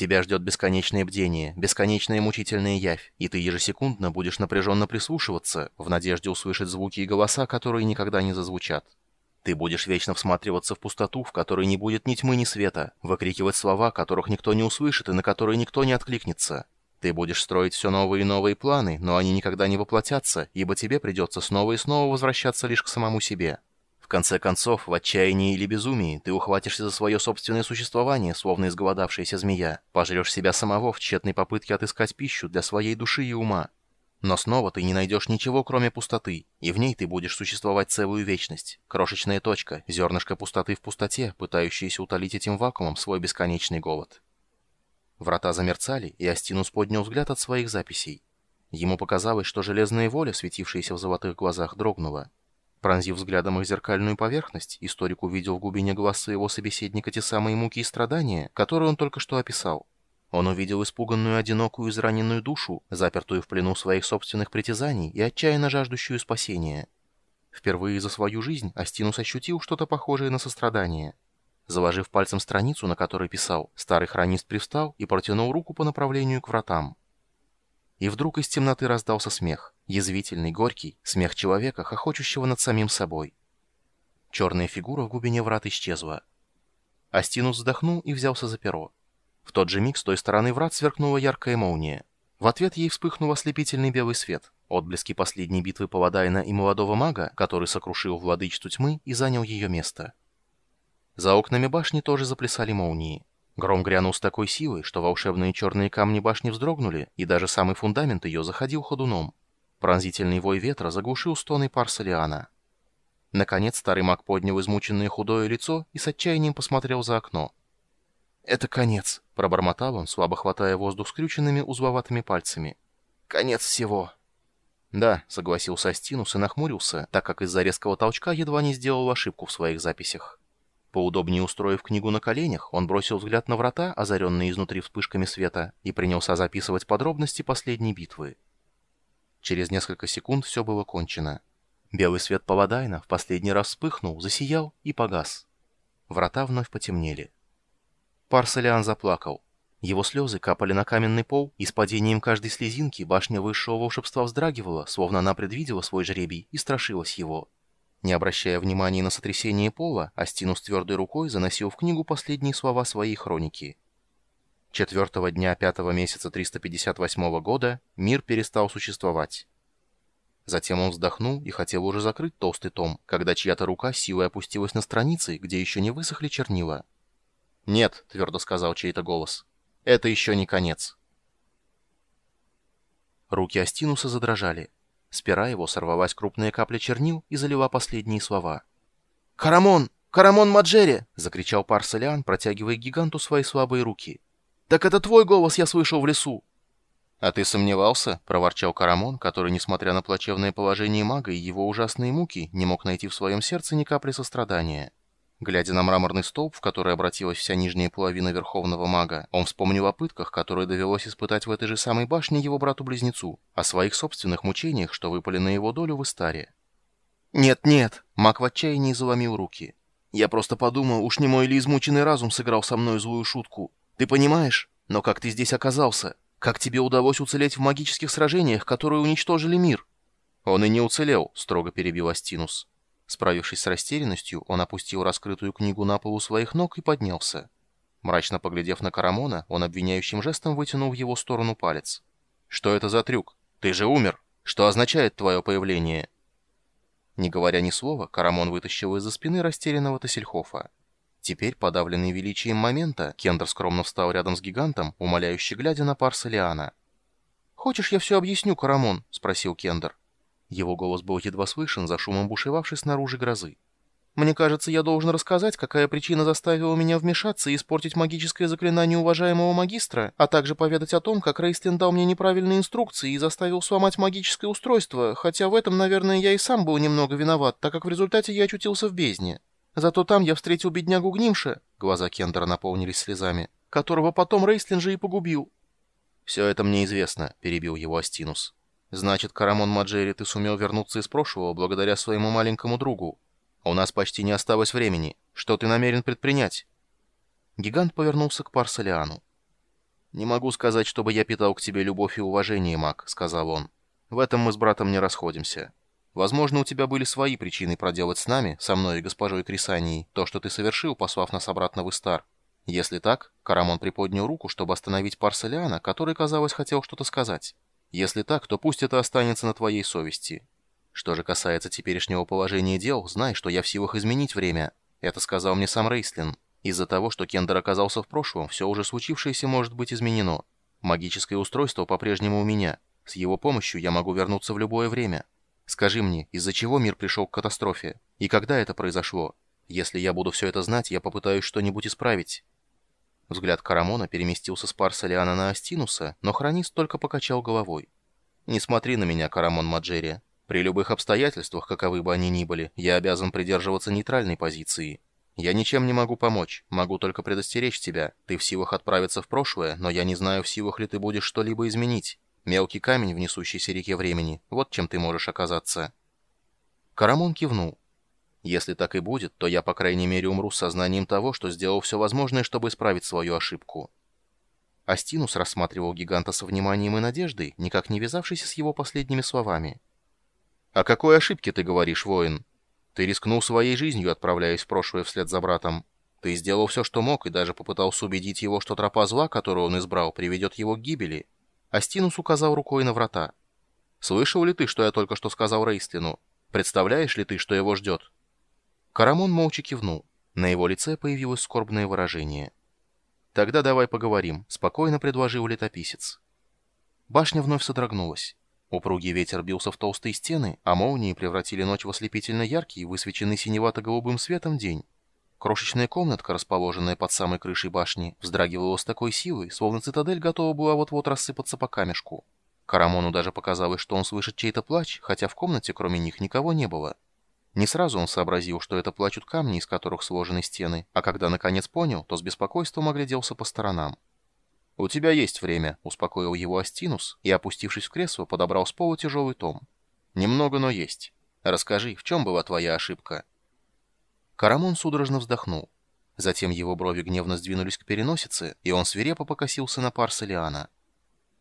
Тебя ждет бесконечное бдение, бесконечная мучительная явь, и ты ежесекундно будешь напряженно прислушиваться, в надежде услышать звуки и голоса, которые никогда не зазвучат. Ты будешь вечно всматриваться в пустоту, в которой не будет ни тьмы, ни света, выкрикивать слова, которых никто не услышит и на которые никто не откликнется. Ты будешь строить все новые и новые планы, но они никогда не воплотятся, ибо тебе придется снова и снова возвращаться лишь к самому себе. Конце концов, в отчаянии или безумии, ты ухватишься за свое собственное существование, словно изголодавшаяся змея, пожрешь себя самого в тщетной попытке отыскать пищу для своей души и ума. Но снова ты не найдешь ничего, кроме пустоты, и в ней ты будешь существовать целую вечность. Крошечная точка, зернышко пустоты в пустоте, пытающееся утолить этим вакуумом свой бесконечный голод. Врата замерцали, и Астинус поднял взгляд от своих записей. Ему показалось, что железная воля, светившаяся в золотых глазах, дрогнула. Пронзив взглядом их зеркальную поверхность, историк увидел в глубине глаз своего собеседника те самые муки и страдания, которые он только что описал. Он увидел испуганную, одинокую, израненную душу, запертую в плену своих собственных притязаний и отчаянно жаждущую спасения. Впервые за свою жизнь Астинус ощутил что-то похожее на сострадание. Заложив пальцем страницу, на которой писал, старый хронист привстал и протянул руку по направлению к вратам. И вдруг из темноты раздался смех, язвительный, горький, смех человека, хохочущего над самим собой. Черная фигура в глубине врат исчезла. Астинус вздохнул и взялся за перо. В тот же миг с той стороны врат сверкнула яркая молния. В ответ ей вспыхнул ослепительный белый свет. Отблески последней битвы Паладайна и молодого мага, который сокрушил владычицу тьмы и занял ее место. За окнами башни тоже заплясали молнии. Гром грянул с такой силой, что волшебные черные камни башни вздрогнули, и даже самый фундамент ее заходил ходуном. Пронзительный вой ветра заглушил стоны Парсалиана. Наконец старый маг поднял измученное худое лицо и с отчаянием посмотрел за окно. «Это конец», — пробормотал он, слабо хватая воздух скрюченными узловатыми пальцами. «Конец всего». «Да», — согласился Астинус и нахмурился, так как из-за резкого толчка едва не сделал ошибку в своих записях. Поудобнее устроив книгу на коленях, он бросил взгляд на врата, озаренные изнутри вспышками света, и принялся записывать подробности последней битвы. Через несколько секунд все было кончено. Белый свет Паладайна в последний раз вспыхнул, засиял и погас. Врата вновь потемнели. Парсалиан заплакал. Его слезы капали на каменный пол, и с падением каждой слезинки башня высшего волшебства вздрагивала, словно она предвидела свой жребий и страшилась его. Не обращая внимания на сотрясение пола, Астинус твердой рукой заносил в книгу последние слова своей хроники. Четвертого дня пятого месяца 358 года мир перестал существовать. Затем он вздохнул и хотел уже закрыть толстый том, когда чья-то рука силой опустилась на страницы, где еще не высохли чернила. «Нет», — твердо сказал чей-то голос, — «это еще не конец». Руки Астинуса задрожали. С пера его сорвалась крупная капля чернил и залила последние слова. «Карамон! Карамон Маджери!» — закричал Парсалиан, протягивая гиганту свои слабые руки. «Так это твой голос я слышал в лесу!» «А ты сомневался?» — проворчал Карамон, который, несмотря на плачевное положение мага и его ужасные муки, не мог найти в своем сердце ни капли сострадания. Глядя на мраморный столб, в который обратилась вся нижняя половина Верховного Мага, он вспомнил о пытках, которые довелось испытать в этой же самой башне его брату-близнецу, о своих собственных мучениях, что выпали на его долю в Истаре. «Нет, нет!» — Маг в отчаянии заломил руки. «Я просто подумал, уж не мой ли измученный разум сыграл со мной злую шутку. Ты понимаешь? Но как ты здесь оказался? Как тебе удалось уцелеть в магических сражениях, которые уничтожили мир?» «Он и не уцелел», — строго перебил Астинус. Справившись с растерянностью, он опустил раскрытую книгу на полу своих ног и поднялся. Мрачно поглядев на Карамона, он обвиняющим жестом вытянул в его сторону палец. «Что это за трюк? Ты же умер! Что означает твое появление?» Не говоря ни слова, Карамон вытащил из-за спины растерянного Тассельхофа. Теперь, подавленный величием момента, Кендер скромно встал рядом с гигантом, умоляюще глядя на Парса Лиана. «Хочешь, я все объясню, Карамон?» — спросил Кендер. Его голос был едва слышен за шумом бушевавшей снаружи грозы. «Мне кажется, я должен рассказать, какая причина заставила меня вмешаться и испортить магическое заклинание уважаемого магистра, а также поведать о том, как Рейстлин дал мне неправильные инструкции и заставил сломать магическое устройство, хотя в этом, наверное, я и сам был немного виноват, так как в результате я очутился в бездне. Зато там я встретил беднягу Гнимша, глаза Кендера наполнились слезами, которого потом Рейстлин же и погубил». «Все это мне известно», — перебил его Астинус. Значит, Карамон Маджери, ты сумел вернуться из прошлого благодаря своему маленькому другу. У нас почти не осталось времени. Что ты намерен предпринять?» Гигант повернулся к Парсалиану. «Не могу сказать, чтобы я питал к тебе любовь и уважение, маг», — сказал он. «В этом мы с братом не расходимся. Возможно, у тебя были свои причины проделать с нами, со мной и госпожой Крисанией, то, что ты совершил, послав нас обратно в Истар. Если так, Карамон приподнял руку, чтобы остановить Парселиана, который, казалось, хотел что-то сказать. Если так, то пусть это останется на твоей совести. Что же касается теперешнего положения дел, знай, что я в силах изменить время. Это сказал мне сам Рейслин. Из-за того, что Кендер оказался в прошлом, все уже случившееся может быть изменено. Магическое устройство по-прежнему у меня. С его помощью я могу вернуться в любое время. Скажи мне, из-за чего мир пришел к катастрофе? И когда это произошло? Если я буду все это знать, я попытаюсь что-нибудь исправить». Взгляд Карамона переместился с Парсалиана на Астинуса, но хронист только покачал головой. «Не смотри на меня, Карамон Маджери. При любых обстоятельствах, каковы бы они ни были, я обязан придерживаться нейтральной позиции. Я ничем не могу помочь, могу только предостеречь тебя. Ты в силах отправиться в прошлое, но я не знаю, в силах ли ты будешь что-либо изменить. Мелкий камень в несущейся реке времени, вот чем ты можешь оказаться». Карамон кивнул. «Если так и будет, то я, по крайней мере, умру с сознанием того, что сделал все возможное, чтобы исправить свою ошибку». Астинус рассматривал гиганта со вниманием и надеждой, никак не вязавшийся с его последними словами. «О какой ошибке ты говоришь, воин? Ты рискнул своей жизнью, отправляясь в прошлое вслед за братом. Ты сделал все, что мог, и даже попытался убедить его, что тропа зла, которую он избрал, приведет его к гибели». Астинус указал рукой на врата. «Слышал ли ты, что я только что сказал Рейстлину? Представляешь ли ты, что его ждет?» Карамон молча кивнул. На его лице появилось скорбное выражение. «Тогда давай поговорим», — спокойно предложил летописец. Башня вновь содрогнулась. Упругий ветер бился в толстые стены, а молнии превратили ночь в ослепительно яркий, высвеченный синевато-голубым светом день. Крошечная комнатка, расположенная под самой крышей башни, вздрагивала с такой силой, словно цитадель готова была вот-вот рассыпаться по камешку. Карамону даже показалось, что он слышит чей-то плач, хотя в комнате кроме них никого не было. Не сразу он сообразил, что это плачут камни, из которых сложены стены, а когда наконец понял, то с беспокойством огляделся по сторонам. «У тебя есть время», — успокоил его Астинус и, опустившись в кресло, подобрал с пола тяжелый том. «Немного, но есть. Расскажи, в чем была твоя ошибка?» Карамон судорожно вздохнул. Затем его брови гневно сдвинулись к переносице, и он свирепо покосился на Парселиана.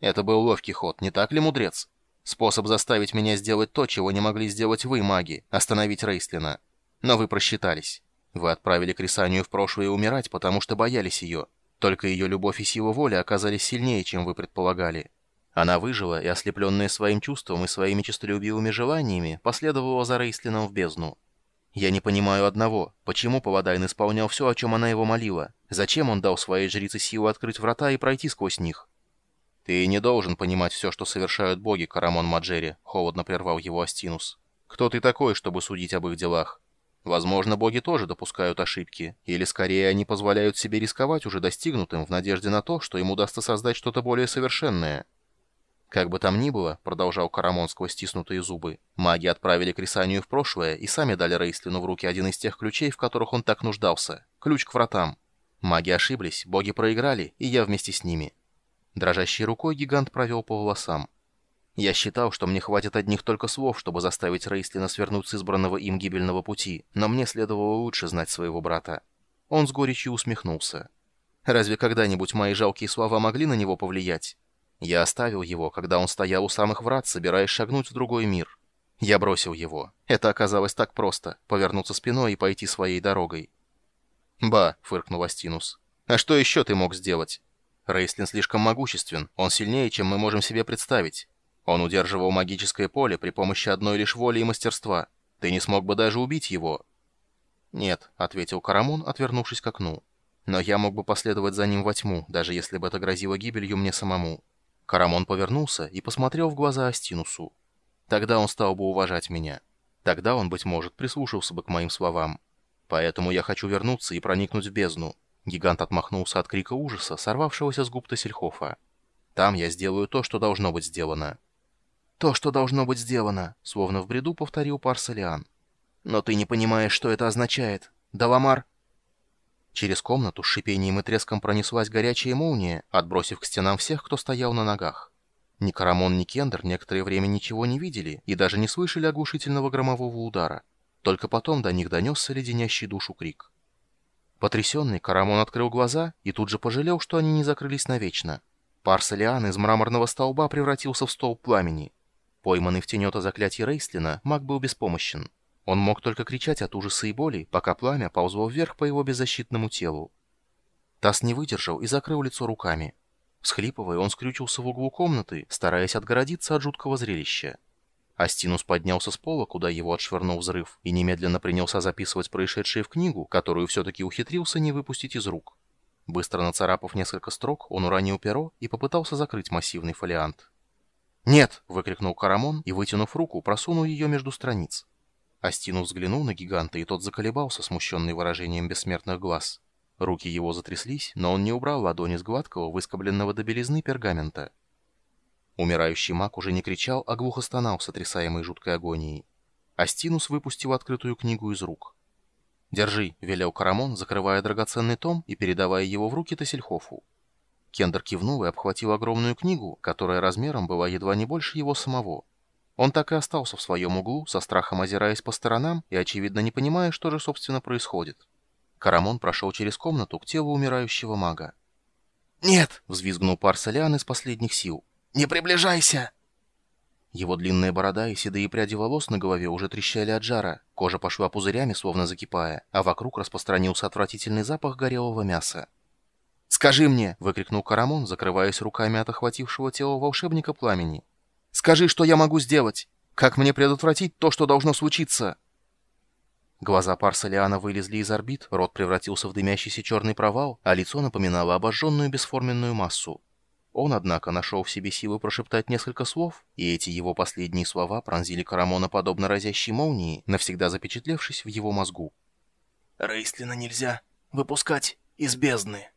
«Это был ловкий ход, не так ли, мудрец? Способ заставить меня сделать то, чего не могли сделать вы, маги, остановить Рейслина. Но вы просчитались. Вы отправили Крисанию в прошлое умирать, потому что боялись ее. Только ее любовь и сила воли оказались сильнее, чем вы предполагали. Она выжила и, ослепленная своим чувством и своими честолюбивыми желаниями, последовала за Рейслином в бездну. Я не понимаю одного, почему Павадайн исполнял все, о чем она его молила? Зачем он дал своей жрице силу открыть врата и пройти сквозь них? «Ты не должен понимать все, что совершают боги, Карамон Маджери», — холодно прервал его Астинус. «Кто ты такой, чтобы судить об их делах? Возможно, боги тоже допускают ошибки, или скорее они позволяют себе рисковать уже достигнутым в надежде на то, что им удастся создать что-то более совершенное. Как бы там ни было, продолжал Карамон сквозь стиснутые зубы, маги отправили Крисанию в прошлое и сами дали Рейслину в руки один из тех ключей, в которых он так нуждался. Ключ к вратам. Маги ошиблись, боги проиграли, и я вместе с ними. Дрожащей рукой гигант провел по волосам. Я считал, что мне хватит одних только слов, чтобы заставить Рейслина свернуть с избранного им гибельного пути, но мне следовало лучше знать своего брата. Он с горечью усмехнулся. Разве когда-нибудь мои жалкие слова могли на него повлиять? Я оставил его, когда он стоял у самых врат, собираясь шагнуть в другой мир. Я бросил его. Это оказалось так просто — повернуться спиной и пойти своей дорогой. «Ба», — фыркнул Астинус. «А что еще ты мог сделать? Рейслин слишком могуществен, он сильнее, чем мы можем себе представить. Он удерживал магическое поле при помощи одной лишь воли и мастерства. Ты не смог бы даже убить его». «Нет», — ответил Карамун, отвернувшись к окну. «Но я мог бы последовать за ним во тьму, даже если бы это грозило гибелью мне самому». Карамон повернулся и посмотрел в глаза Астинусу. Тогда он стал бы уважать меня. Тогда он, быть может, прислушался бы к моим словам. Поэтому я хочу вернуться и проникнуть в бездну. Гигант отмахнулся от крика ужаса, сорвавшегося с губ Тассельхофа. Там я сделаю то, что должно быть сделано. «То, что должно быть сделано», — словно в бреду повторил Парсалиан. «Но ты не понимаешь, что это означает. Даламар...» Через комнату с шипением и треском пронеслась горячая молния, отбросив к стенам всех, кто стоял на ногах. Ни Карамон, ни Кендер некоторое время ничего не видели и даже не слышали оглушительного громового удара. Только потом до них донесся леденящий душу крик. Потрясенный, Карамон открыл глаза и тут же пожалел, что они не закрылись навечно. Парселиан из мраморного столба превратился в столб пламени. Пойманный в тенета заклятие Рейслина, маг был беспомощен. Он мог только кричать от ужаса и боли, пока пламя ползло вверх по его беззащитному телу. Тасс не выдержал и закрыл лицо руками. Всхлипывая, он скрючился в углу комнаты, стараясь отгородиться от жуткого зрелища. Астинус поднялся с пола, куда его отшвырнул взрыв, и немедленно принялся записывать происшедшее в книгу, которую все-таки ухитрился не выпустить из рук. Быстро нацарапав несколько строк, он уронил перо и попытался закрыть массивный фолиант. «Нет!» — выкрикнул Карамон и, вытянув руку, просунул ее между страниц. Астину взглянул на гиганта, и тот заколебался, смущенный выражением бессмертных глаз. Руки его затряслись, но он не убрал ладони с гладкого, выскобленного до белизны пергамента. Умирающий маг уже не кричал, а глухо стонал, сотрясаемый жуткой агонией. Астинус выпустил открытую книгу из рук. «Держи», — велел Карамон, закрывая драгоценный том и передавая его в руки Тассельхофу. Кендер кивнул и обхватил огромную книгу, которая размером была едва не больше его самого. Он так и остался в своем углу, со страхом озираясь по сторонам и, очевидно, не понимая, что же, собственно, происходит. Карамон прошел через комнату к телу умирающего мага. «Нет!» — взвизгнул Парсалиан из последних сил. «Не приближайся!» Его длинная борода и седые пряди волос на голове уже трещали от жара, кожа пошла пузырями, словно закипая, а вокруг распространился отвратительный запах горелого мяса. «Скажи мне!» — выкрикнул Карамон, закрываясь руками от охватившего тело волшебника пламени. «Скажи, что я могу сделать! Как мне предотвратить то, что должно случиться?» Глаза Парсалиана вылезли из орбит, рот превратился в дымящийся черный провал, а лицо напоминало обожженную бесформенную массу. Он, однако, нашел в себе силы прошептать несколько слов, и эти его последние слова пронзили Карамона подобно разящей молнии, навсегда запечатлевшись в его мозгу. «Рейстлина нельзя выпускать из бездны».